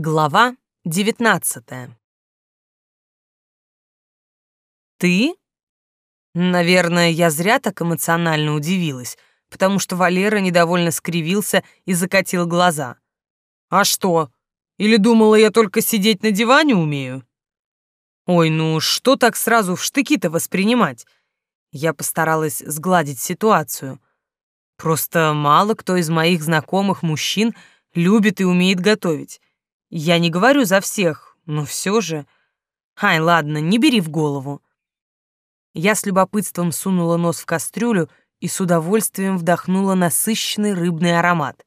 Глава девятнадцатая. «Ты?» Наверное, я зря так эмоционально удивилась, потому что Валера недовольно скривился и закатил глаза. «А что? Или думала, я только сидеть на диване умею?» «Ой, ну что так сразу в штыки-то воспринимать?» Я постаралась сгладить ситуацию. Просто мало кто из моих знакомых мужчин любит и умеет готовить. Я не говорю за всех, но все же... Ай, ладно, не бери в голову. Я с любопытством сунула нос в кастрюлю и с удовольствием вдохнула насыщенный рыбный аромат.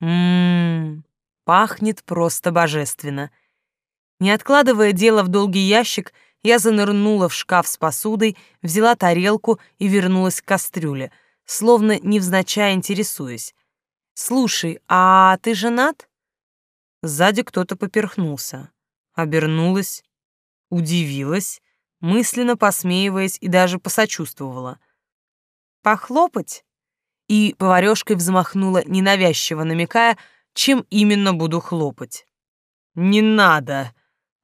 Ммм, пахнет просто божественно. Не откладывая дело в долгий ящик, я занырнула в шкаф с посудой, взяла тарелку и вернулась к кастрюле, словно невзначай интересуясь. «Слушай, а ты женат?» Сзади кто-то поперхнулся. Обернулась, удивилась, мысленно посмеиваясь и даже посочувствовала. «Похлопать?» И поварёшкой взмахнула, ненавязчиво намекая, чем именно буду хлопать. «Не надо!»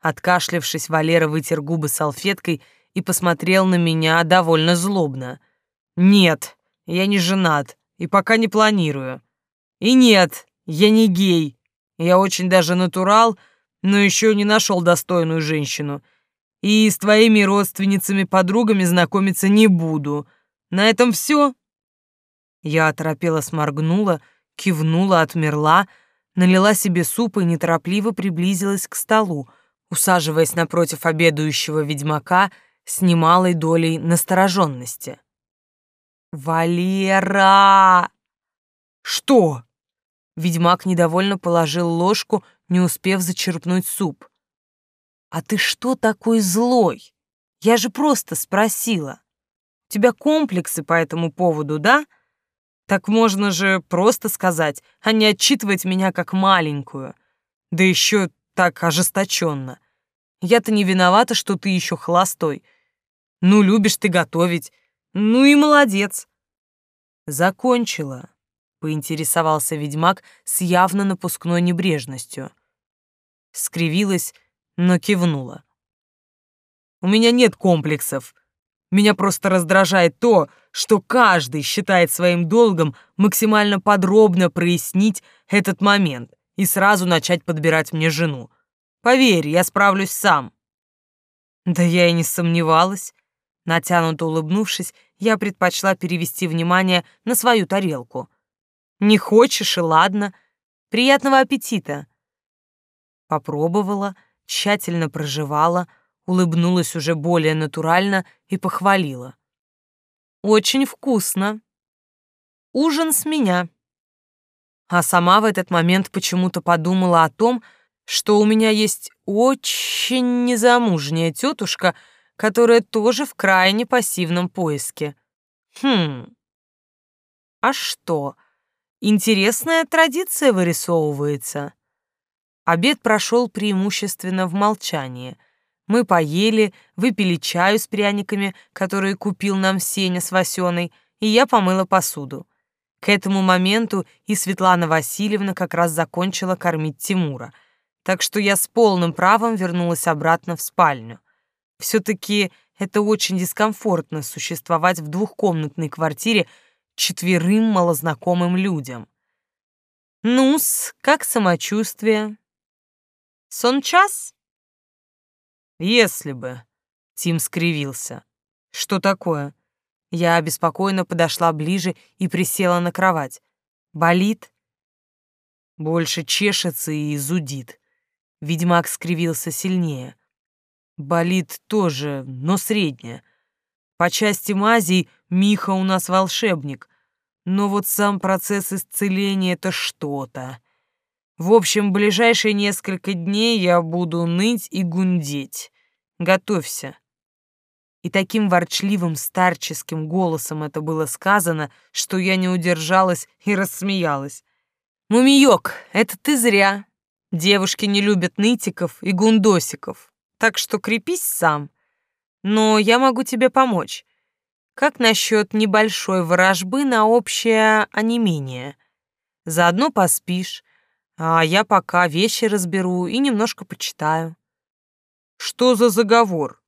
Откашлявшись, Валера вытер губы салфеткой и посмотрел на меня довольно злобно. «Нет, я не женат и пока не планирую. И нет, я не гей, я очень даже натурал, но еще не нашел достойную женщину. И с твоими родственницами-подругами знакомиться не буду. На этом все. Я оторопела сморгнула, кивнула, отмерла, налила себе суп и неторопливо приблизилась к столу, усаживаясь напротив обедающего ведьмака с немалой долей настороженности. «Валера!» «Что?» Ведьмак недовольно положил ложку, не успев зачерпнуть суп. «А ты что такой злой? Я же просто спросила. У тебя комплексы по этому поводу, да? Так можно же просто сказать, а не отчитывать меня как маленькую. Да еще так ожесточенно. Я-то не виновата, что ты еще холостой. Ну, любишь ты готовить. Ну и молодец. Закончила поинтересовался ведьмак с явно напускной небрежностью. Скривилась, но кивнула. У меня нет комплексов. Меня просто раздражает то, что каждый считает своим долгом максимально подробно прояснить этот момент и сразу начать подбирать мне жену. Поверь, я справлюсь сам. Да я и не сомневалась. Натянуто улыбнувшись, я предпочла перевести внимание на свою тарелку — не хочешь, и ладно. Приятного аппетита. Попробовала, тщательно прожевала, улыбнулась уже более натурально и похвалила. Очень вкусно. Ужин с меня. А сама в этот момент почему-то подумала о том, что у меня есть очень незамужняя тетушка, которая тоже в крайне пассивном поиске. Хм. А что? Интересная традиция вырисовывается. Обед прошел преимущественно в молчании. Мы поели, выпили чаю с пряниками, которые купил нам Сеня с Васеной, и я помыла посуду. К этому моменту и Светлана Васильевна как раз закончила кормить Тимура, так что я с полным правом вернулась обратно в спальню. Все-таки это очень дискомфортно существовать в двухкомнатной квартире четверым малознакомым людям. «Ну-с, как самочувствие?» «Сон час?» «Если бы», — Тим скривился. «Что такое?» Я обеспокоенно подошла ближе и присела на кровать. «Болит?» «Больше чешется и зудит». Ведьмак скривился сильнее. «Болит тоже, но среднее. По части мазей Миха у нас волшебник, но вот сам процесс исцеления — это что-то. В общем, ближайшие несколько дней я буду ныть и гундеть. Готовься. И таким ворчливым старческим голосом это было сказано, что я не удержалась и рассмеялась. «Мумиёк, это ты зря. Девушки не любят нытиков и гундосиков, так что крепись сам. Но я могу тебе помочь. Как насчет небольшой ворожбы на общее онемение? Заодно поспишь, А я пока вещи разберу и немножко почитаю. Что за заговор?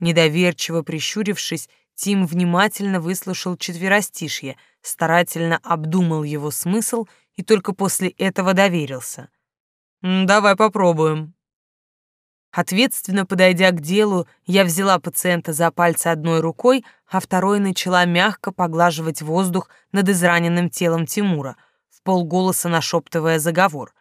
Недоверчиво прищурившись, Тим внимательно выслушал четверостишье, старательно обдумал его смысл и только после этого доверился. «Давай попробуем». Ответственно подойдя к делу, я взяла пациента за пальцы одной рукой, а второй начала мягко поглаживать воздух над израненным телом Тимура, в полголоса нашептывая заговор.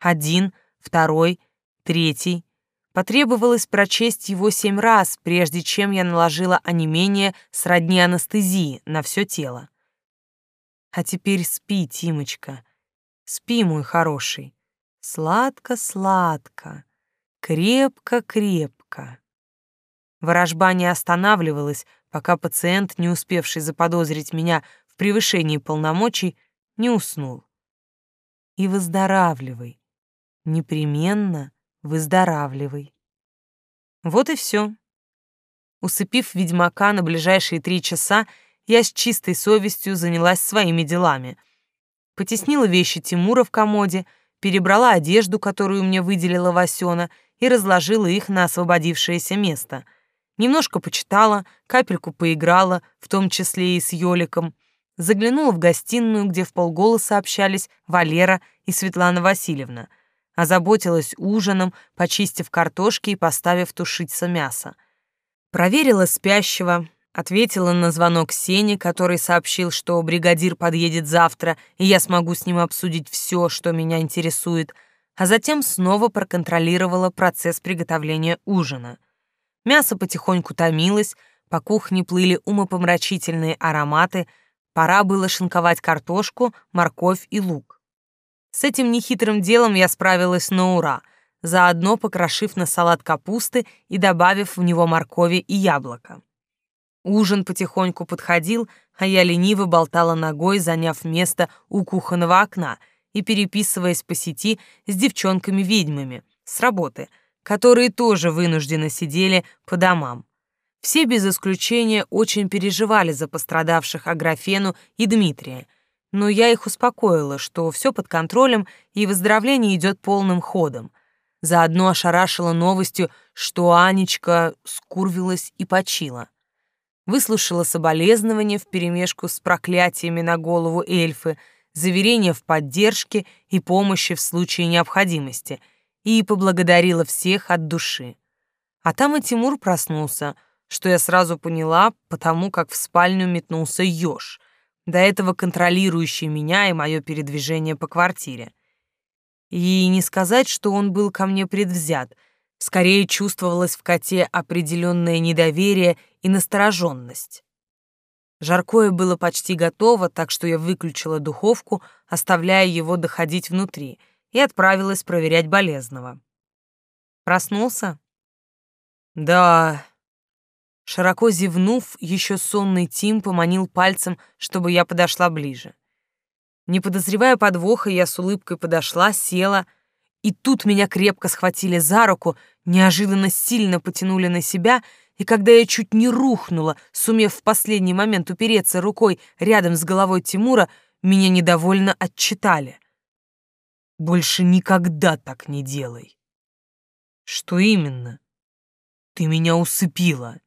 Один, второй, третий. Потребовалось прочесть его семь раз, прежде чем я наложила онемение сродни анестезии на все тело. А теперь спи, Тимочка, спи, мой хороший. Сладко-сладко, крепко-крепко. Ворожба не останавливалась, пока пациент, не успевший заподозрить меня в превышении полномочий, не уснул. И выздоравливай, непременно выздоравливай. Вот и все. Усыпив ведьмака на ближайшие три часа, я с чистой совестью занялась своими делами. Потеснила вещи Тимура в комоде, перебрала одежду, которую мне выделила Васёна, и разложила их на освободившееся место. Немножко почитала, капельку поиграла, в том числе и с Ёликом. Заглянула в гостиную, где в полголоса общались Валера и Светлана Васильевна. Озаботилась ужином, почистив картошки и поставив тушиться мясо. Проверила спящего, Ответила на звонок Сени, который сообщил, что бригадир подъедет завтра, и я смогу с ним обсудить все, что меня интересует, а затем снова проконтролировала процесс приготовления ужина. Мясо потихоньку томилось, по кухне плыли умопомрачительные ароматы, пора было шинковать картошку, морковь и лук. С этим нехитрым делом я справилась на ура, заодно покрошив на салат капусты и добавив в него моркови и яблоко. Ужин потихоньку подходил, а я лениво болтала ногой, заняв место у кухонного окна и переписываясь по сети с девчонками-ведьмами с работы, которые тоже вынуждены сидели по домам. Все без исключения очень переживали за пострадавших Аграфену и Дмитрия, но я их успокоила, что все под контролем и выздоровление идет полным ходом. Заодно ошарашила новостью, что Анечка скурвилась и почила выслушала соболезнования вперемешку с проклятиями на голову эльфы, заверения в поддержке и помощи в случае необходимости и поблагодарила всех от души. А там и Тимур проснулся, что я сразу поняла, потому как в спальню метнулся ёж, до этого контролирующий меня и мое передвижение по квартире. И не сказать, что он был ко мне предвзят — Скорее чувствовалось в коте определенное недоверие и настороженность. Жаркое было почти готово, так что я выключила духовку, оставляя его доходить внутри, и отправилась проверять болезного. Проснулся? Да. Широко зевнув, еще сонный Тим поманил пальцем, чтобы я подошла ближе. Не подозревая подвоха, я с улыбкой подошла, села — и тут меня крепко схватили за руку, неожиданно сильно потянули на себя, и когда я чуть не рухнула, сумев в последний момент упереться рукой рядом с головой Тимура, меня недовольно отчитали. «Больше никогда так не делай». «Что именно?» «Ты меня усыпила».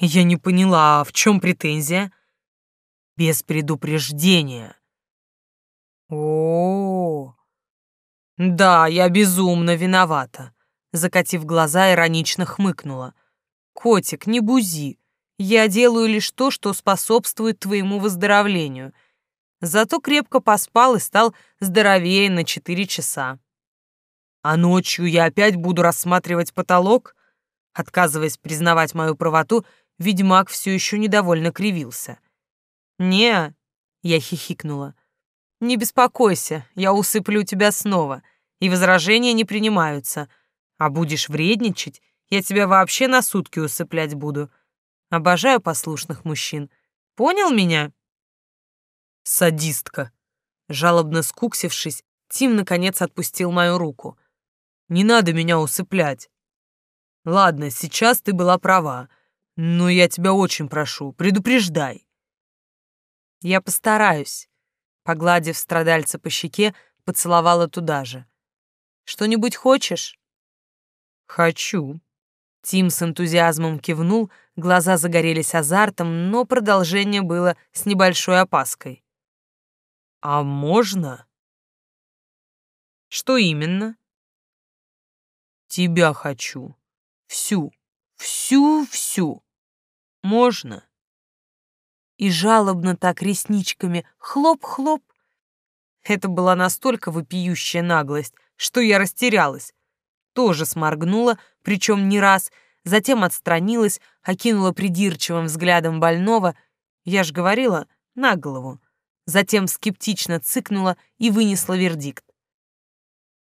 Я не поняла, а в чем претензия? Без предупреждения. О, -о, -о, «Да, я безумно виновата», — закатив глаза, иронично хмыкнула. «Котик, не бузи. Я делаю лишь то, что способствует твоему выздоровлению. Зато крепко поспал и стал здоровее на четыре часа. А ночью я опять буду рассматривать потолок?» Отказываясь признавать мою правоту, ведьмак все еще недовольно кривился. «Не», — я хихикнула, — «не беспокойся, я усыплю тебя снова и возражения не принимаются. А будешь вредничать, я тебя вообще на сутки усыплять буду. Обожаю послушных мужчин. Понял меня? Садистка. Жалобно скуксившись, Тим наконец отпустил мою руку. Не надо меня усыплять. Ладно, сейчас ты была права, но я тебя очень прошу, предупреждай. Я постараюсь. Погладив страдальца по щеке, поцеловала туда же. «Что-нибудь хочешь?» «Хочу». Тим с энтузиазмом кивнул, глаза загорелись азартом, но продолжение было с небольшой опаской. «А можно?» «Что именно?» «Тебя хочу. Всю, всю-всю. Можно?» И жалобно так ресничками хлоп-хлоп. Это была настолько вопиющая наглость, что я растерялась. Тоже сморгнула, причем не раз, затем отстранилась, окинула придирчивым взглядом больного, я ж говорила, на голову. Затем скептично цыкнула и вынесла вердикт.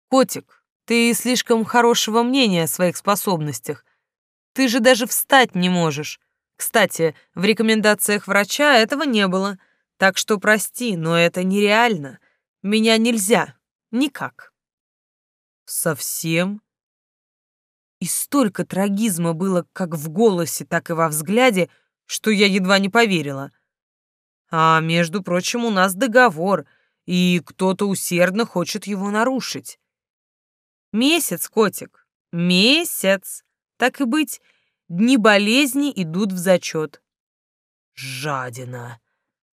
«Котик, ты слишком хорошего мнения о своих способностях. Ты же даже встать не можешь. Кстати, в рекомендациях врача этого не было, так что прости, но это нереально. Меня нельзя. Никак». «Совсем?» И столько трагизма было как в голосе, так и во взгляде, что я едва не поверила. А, между прочим, у нас договор, и кто-то усердно хочет его нарушить. Месяц, котик, месяц. Так и быть, дни болезни идут в зачет. Жадина,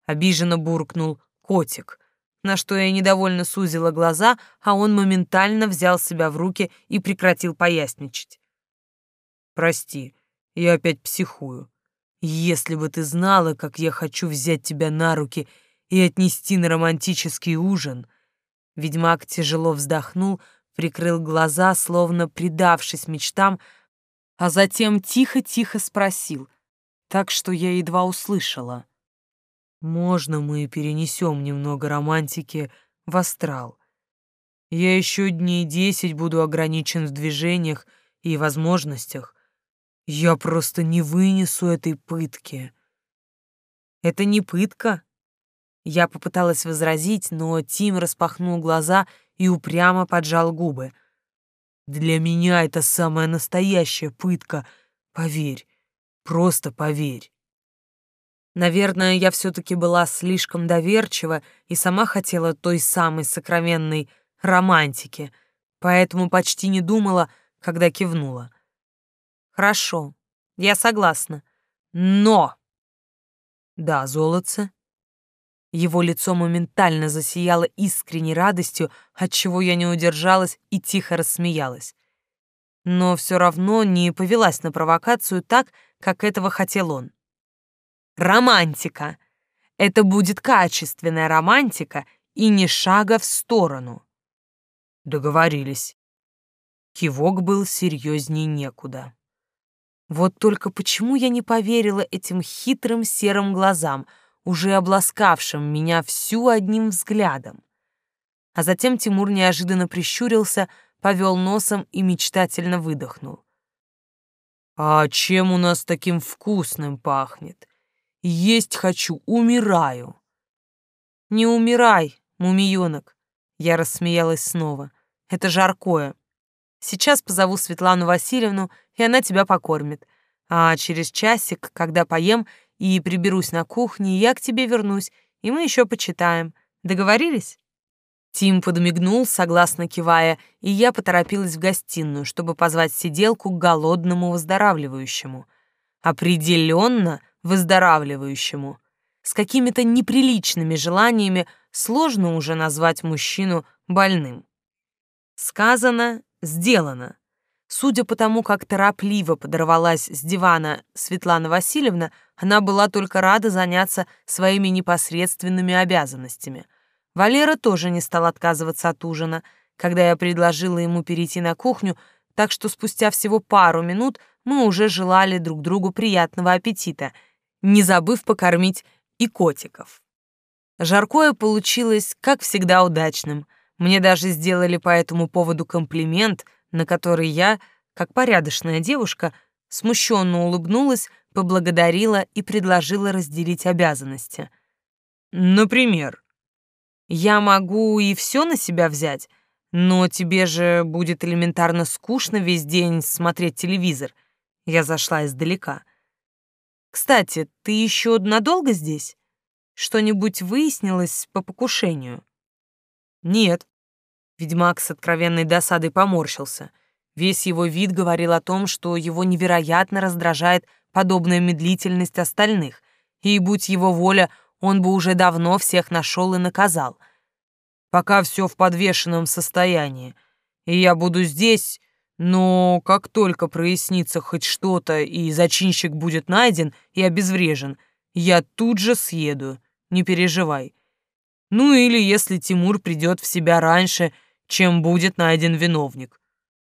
обиженно буркнул котик, на что я недовольно сузила глаза, а он моментально взял себя в руки и прекратил поясничать. Прости, я опять психую. Если бы ты знала, как я хочу взять тебя на руки и отнести на романтический ужин. Ведьмак тяжело вздохнул, прикрыл глаза, словно предавшись мечтам, а затем тихо-тихо спросил, так что я едва услышала. «Можно мы перенесем немного романтики в астрал? Я еще дней десять буду ограничен в движениях и возможностях. Я просто не вынесу этой пытки». «Это не пытка?» Я попыталась возразить, но Тим распахнул глаза и упрямо поджал губы. «Для меня это самая настоящая пытка, поверь, просто поверь». Наверное, я все-таки была слишком доверчива и сама хотела той самой сокровенной романтики, поэтому почти не думала, когда кивнула. «Хорошо, я согласна, но...» «Да, золотце?» Его лицо моментально засияло искренней радостью, от чего я не удержалась и тихо рассмеялась. Но все равно не повелась на провокацию так, как этого хотел он. Романтика. Это будет качественная романтика и не шага в сторону. Договорились. Кивок был серьезней некуда. Вот только почему я не поверила этим хитрым серым глазам — уже обласкавшим меня всю одним взглядом. А затем Тимур неожиданно прищурился, повел носом и мечтательно выдохнул. «А чем у нас таким вкусным пахнет? Есть хочу, умираю!» «Не умирай, мумиёнок!» Я рассмеялась снова. «Это жаркое. Сейчас позову Светлану Васильевну, и она тебя покормит. А через часик, когда поем, и приберусь на кухне, я к тебе вернусь, и мы еще почитаем. Договорились?» Тим подмигнул, согласно кивая, и я поторопилась в гостиную, чтобы позвать сиделку к голодному выздоравливающему. Определенно выздоравливающему. С какими-то неприличными желаниями сложно уже назвать мужчину больным. Сказано, сделано. Судя по тому, как торопливо подорвалась с дивана Светлана Васильевна, она была только рада заняться своими непосредственными обязанностями. Валера тоже не стал отказываться от ужина, когда я предложила ему перейти на кухню, так что спустя всего пару минут мы уже желали друг другу приятного аппетита, не забыв покормить и котиков. Жаркое получилось, как всегда, удачным. Мне даже сделали по этому поводу комплимент — на который я, как порядочная девушка, смущенно улыбнулась, поблагодарила и предложила разделить обязанности. «Например?» «Я могу и все на себя взять, но тебе же будет элементарно скучно весь день смотреть телевизор». Я зашла издалека. «Кстати, ты еще надолго здесь? Что-нибудь выяснилось по покушению?» «Нет, Ведьмак с откровенной досадой поморщился. Весь его вид говорил о том, что его невероятно раздражает подобная медлительность остальных, и, будь его воля, он бы уже давно всех нашел и наказал. Пока все в подвешенном состоянии, и я буду здесь, но как только прояснится хоть что-то и зачинщик будет найден и обезврежен, я тут же съеду, не переживай. Ну или если Тимур придет в себя раньше, чем будет найден виновник.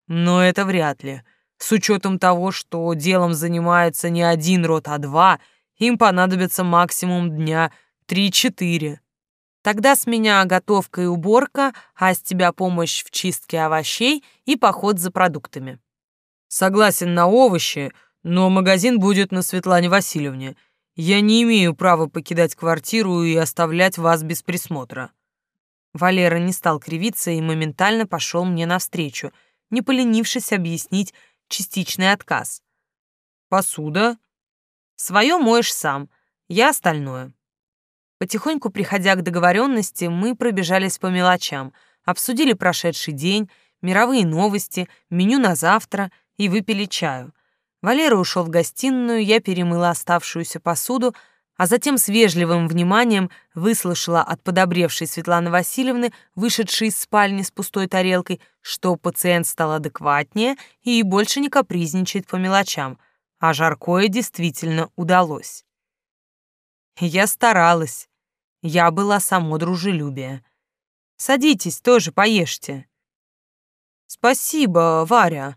Но это вряд ли. С учетом того, что делом занимается не один род, а два, им понадобится максимум дня три-четыре. Тогда с меня готовка и уборка, а с тебя помощь в чистке овощей и поход за продуктами. Согласен на овощи, но магазин будет на Светлане Васильевне. Я не имею права покидать квартиру и оставлять вас без присмотра. Валера не стал кривиться и моментально пошел мне навстречу, не поленившись объяснить частичный отказ. Посуда? Свое моешь сам, я остальное. Потихоньку приходя к договоренности, мы пробежались по мелочам, обсудили прошедший день, мировые новости, меню на завтра и выпили чаю. Валера ушел в гостиную, я перемыла оставшуюся посуду, а затем с вежливым вниманием выслушала от подобревшей Светланы Васильевны, вышедшей из спальни с пустой тарелкой, что пациент стал адекватнее и больше не капризничает по мелочам, а жаркое действительно удалось. Я старалась. Я была само дружелюбие. Садитесь, тоже поешьте. Спасибо, Варя.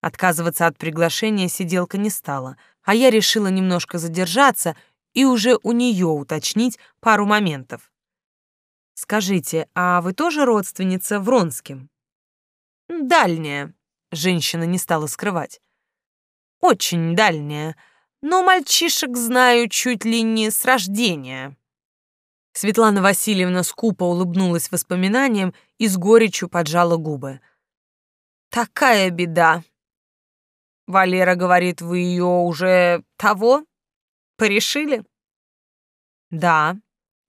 Отказываться от приглашения сиделка не стала, а я решила немножко задержаться и уже у нее уточнить пару моментов. Скажите, а вы тоже родственница Вронским? Дальняя, женщина не стала скрывать. Очень дальняя но мальчишек знаю чуть ли не с рождения». Светлана Васильевна скупо улыбнулась воспоминаниям и с горечью поджала губы. «Такая беда. Валера говорит, вы ее уже того? Порешили?» «Да.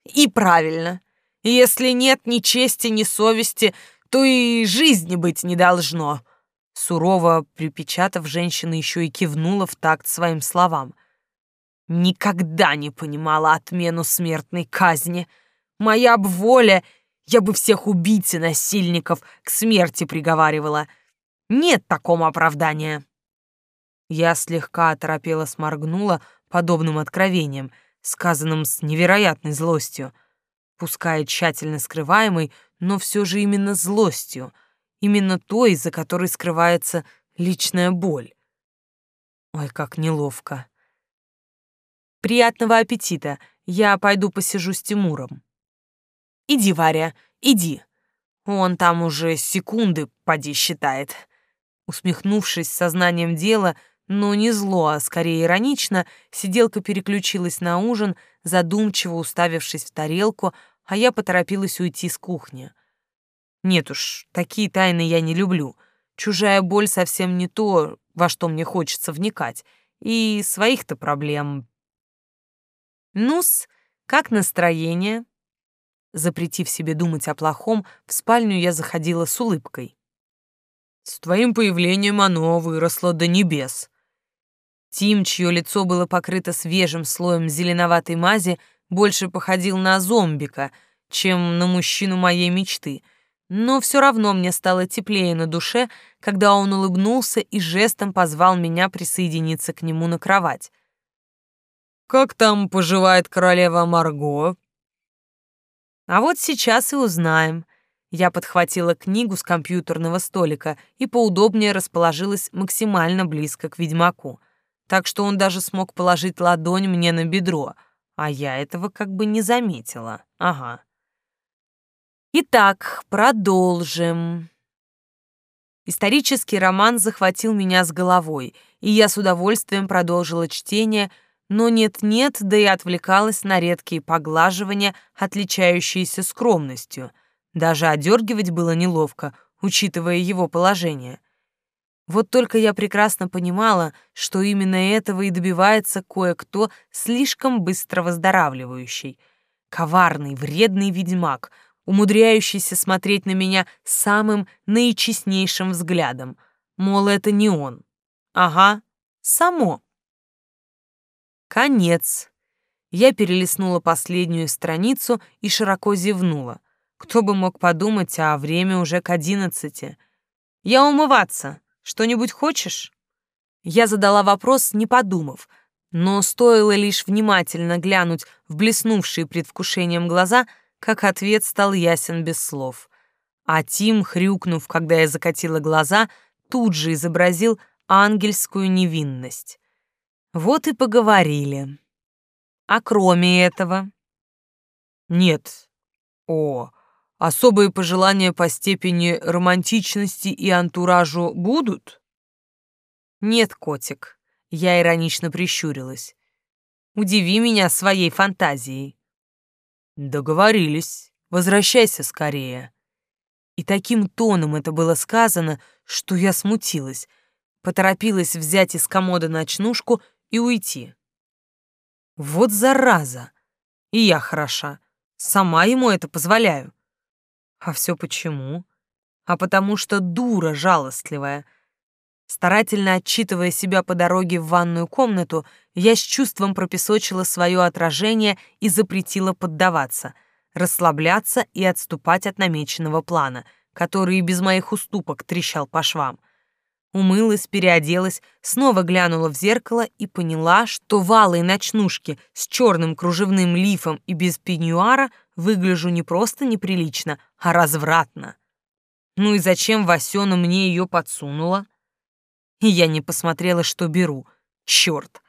И правильно. Если нет ни чести, ни совести, то и жизни быть не должно. Сурово припечатав, женщина еще и кивнула в такт своим словам. «Никогда не понимала отмену смертной казни. Моя б воля, я бы всех убийц и насильников к смерти приговаривала. Нет такого оправдания». Я слегка оторопела сморгнула подобным откровением, сказанным с невероятной злостью, пускай тщательно скрываемой, но все же именно злостью — именно той, за которой скрывается личная боль. Ой, как неловко. Приятного аппетита. Я пойду посижу с Тимуром. Иди, Варя, иди. Он там уже секунды поди считает. Усмехнувшись сознанием дела, но не зло, а скорее иронично, сиделка переключилась на ужин, задумчиво уставившись в тарелку, а я поторопилась уйти с кухни. Нет уж, такие тайны я не люблю. Чужая боль совсем не то, во что мне хочется вникать. И своих-то проблем. Нус, как настроение? Запретив себе думать о плохом, в спальню я заходила с улыбкой. С твоим появлением оно выросло до небес. Тим, чье лицо было покрыто свежим слоем зеленоватой мази, больше походил на зомбика, чем на мужчину моей мечты — но все равно мне стало теплее на душе, когда он улыбнулся и жестом позвал меня присоединиться к нему на кровать. «Как там поживает королева Марго?» «А вот сейчас и узнаем». Я подхватила книгу с компьютерного столика и поудобнее расположилась максимально близко к ведьмаку, так что он даже смог положить ладонь мне на бедро, а я этого как бы не заметила. Ага. Итак, продолжим. Исторический роман захватил меня с головой, и я с удовольствием продолжила чтение, но нет-нет, да и отвлекалась на редкие поглаживания, отличающиеся скромностью. Даже одергивать было неловко, учитывая его положение. Вот только я прекрасно понимала, что именно этого и добивается кое-кто слишком быстро выздоравливающий. Коварный, вредный ведьмак — умудряющийся смотреть на меня самым наичестнейшим взглядом. Мол, это не он. Ага, само. Конец. Я перелистнула последнюю страницу и широко зевнула. Кто бы мог подумать, а время уже к одиннадцати. Я умываться. Что-нибудь хочешь? Я задала вопрос, не подумав, но стоило лишь внимательно глянуть в блеснувшие предвкушением глаза, как ответ стал ясен без слов. А Тим, хрюкнув, когда я закатила глаза, тут же изобразил ангельскую невинность. Вот и поговорили. А кроме этого? Нет. О, особые пожелания по степени романтичности и антуражу будут? Нет, котик. Я иронично прищурилась. Удиви меня своей фантазией. Договорились. Возвращайся скорее. И таким тоном это было сказано, что я смутилась, поторопилась взять из комода ночнушку и уйти. Вот зараза! И я хороша. Сама ему это позволяю. А все почему? А потому что дура жалостливая. Старательно отчитывая себя по дороге в ванную комнату, я с чувством пропесочила свое отражение и запретила поддаваться, расслабляться и отступать от намеченного плана, который и без моих уступок трещал по швам умылась, переоделась, снова глянула в зеркало и поняла, что в алой ночнушке с черным кружевным лифом и без пеньюара выгляжу не просто неприлично, а развратно. Ну и зачем Васёна мне ее подсунула? И я не посмотрела, что беру. Черт!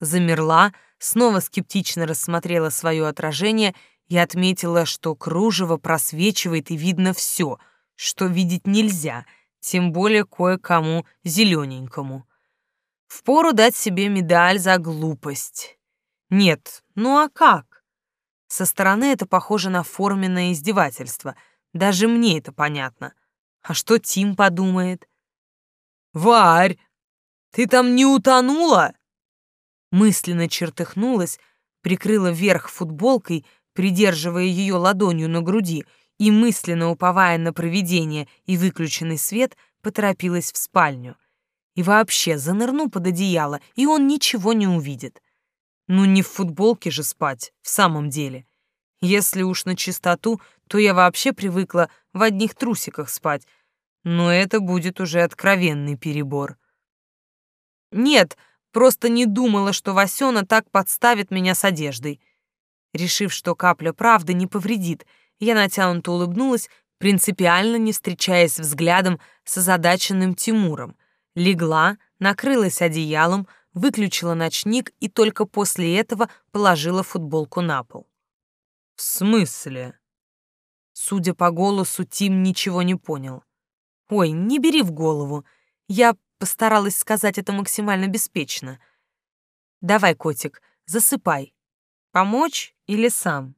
Замерла, снова скептично рассмотрела свое отражение и отметила, что кружево просвечивает и видно все, что видеть нельзя — тем более кое-кому зелененькому. Впору дать себе медаль за глупость. Нет, ну а как? Со стороны это похоже на форменное издевательство. Даже мне это понятно. А что Тим подумает? «Варь, ты там не утонула?» Мысленно чертыхнулась, прикрыла верх футболкой, придерживая ее ладонью на груди — и, мысленно уповая на провидение и выключенный свет, поторопилась в спальню. И вообще занырну под одеяло, и он ничего не увидит. Ну не в футболке же спать, в самом деле. Если уж на чистоту, то я вообще привыкла в одних трусиках спать, но это будет уже откровенный перебор. Нет, просто не думала, что Васёна так подставит меня с одеждой. Решив, что капля правды не повредит, я натянуто улыбнулась, принципиально не встречаясь взглядом с озадаченным Тимуром. Легла, накрылась одеялом, выключила ночник и только после этого положила футболку на пол. «В смысле?» Судя по голосу, Тим ничего не понял. «Ой, не бери в голову. Я постаралась сказать это максимально беспечно. Давай, котик, засыпай. Помочь или сам?»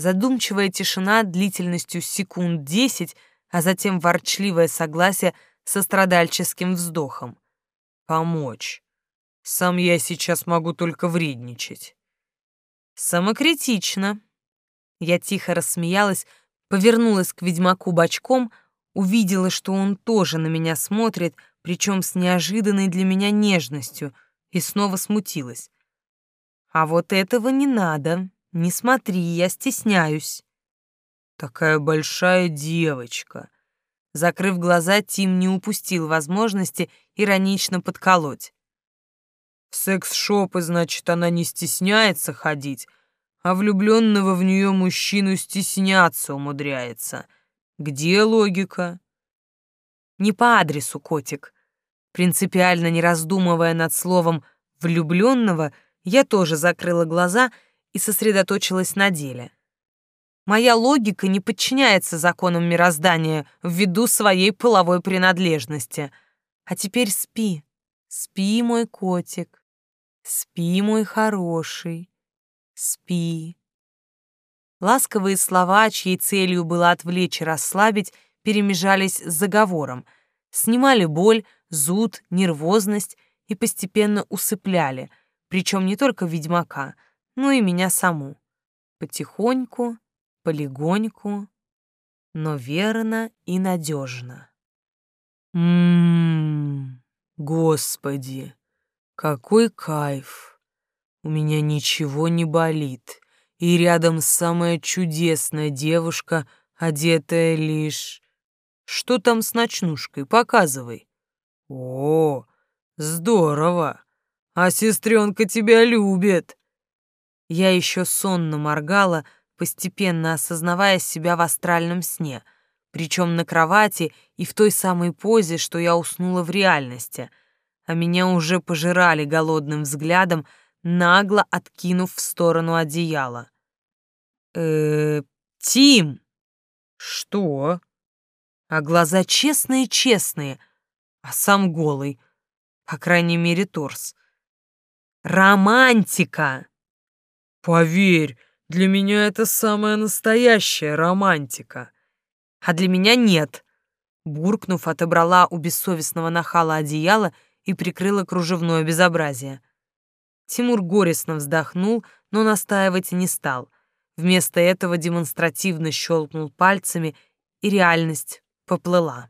Задумчивая тишина длительностью секунд десять, а затем ворчливое согласие со страдальческим вздохом. «Помочь. Сам я сейчас могу только вредничать». «Самокритично». Я тихо рассмеялась, повернулась к ведьмаку бочком, увидела, что он тоже на меня смотрит, причем с неожиданной для меня нежностью, и снова смутилась. «А вот этого не надо». Не смотри, я стесняюсь. Такая большая девочка. Закрыв глаза, Тим не упустил возможности иронично подколоть. В секс-шопы, значит, она не стесняется ходить, а влюбленного в нее мужчину стесняться умудряется. Где логика? Не по адресу, котик. Принципиально не раздумывая над словом «влюбленного», я тоже закрыла глаза и сосредоточилась на деле. Моя логика не подчиняется законам мироздания ввиду своей половой принадлежности. А теперь спи, спи, мой котик, спи, мой хороший, спи. Ласковые слова, чьей целью было отвлечь и расслабить, перемежались с заговором, снимали боль, зуд, нервозность и постепенно усыпляли, причем не только ведьмака — ну и меня саму. Потихоньку, полегоньку, но верно и надежно. Ммм, господи, какой кайф! У меня ничего не болит, и рядом самая чудесная девушка, одетая лишь... Что там с ночнушкой? Показывай. О, здорово! А сестренка тебя любит. Я еще сонно моргала, постепенно осознавая себя в астральном сне, причем на кровати и в той самой позе, что я уснула в реальности, а меня уже пожирали голодным взглядом, нагло откинув в сторону одеяла. э Тим!» «Что?» А глаза честные-честные, а сам голый, по крайней мере, торс. «Романтика!» «Поверь, для меня это самая настоящая романтика». «А для меня нет». Буркнув, отобрала у бессовестного нахала одеяло и прикрыла кружевное безобразие. Тимур горестно вздохнул, но настаивать не стал. Вместо этого демонстративно щелкнул пальцами, и реальность поплыла.